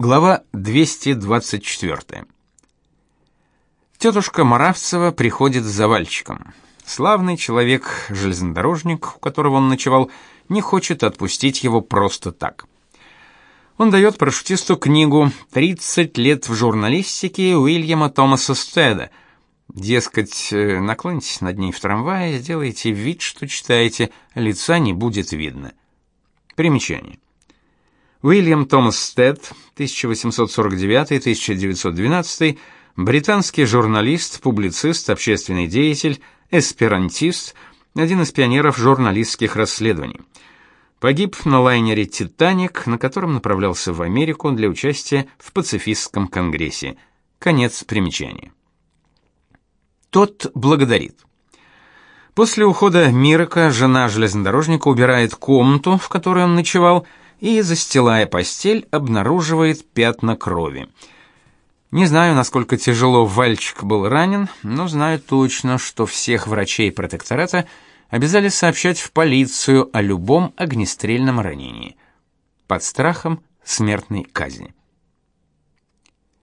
Глава 224. Тетушка Моравцева приходит с завальчиком. Славный человек, железнодорожник, у которого он ночевал, не хочет отпустить его просто так. Он дает парашютисту книгу «30 лет в журналистике» Уильяма Томаса Стеда. Дескать, э, наклонитесь над ней в трамвае, сделайте вид, что читаете, лица не будет видно. Примечание. Уильям Томас Стед, 1849-1912, британский журналист, публицист, общественный деятель, эсперантист, один из пионеров журналистских расследований. Погиб на лайнере «Титаник», на котором направлялся в Америку для участия в пацифистском конгрессе. Конец примечания. Тот благодарит. После ухода Мирака жена железнодорожника убирает комнату, в которой он ночевал, и, застилая постель, обнаруживает пятна крови. Не знаю, насколько тяжело Вальчик был ранен, но знаю точно, что всех врачей протектората обязали сообщать в полицию о любом огнестрельном ранении под страхом смертной казни.